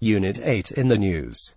Unit 8 in the news.